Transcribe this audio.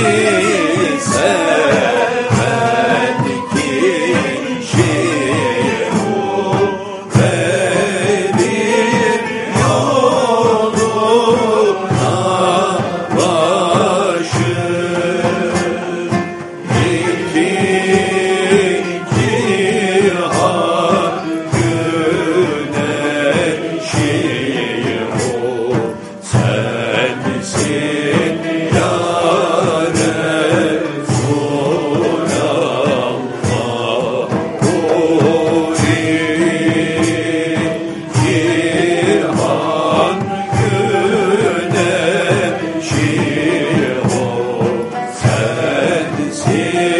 Yeah. Spirit.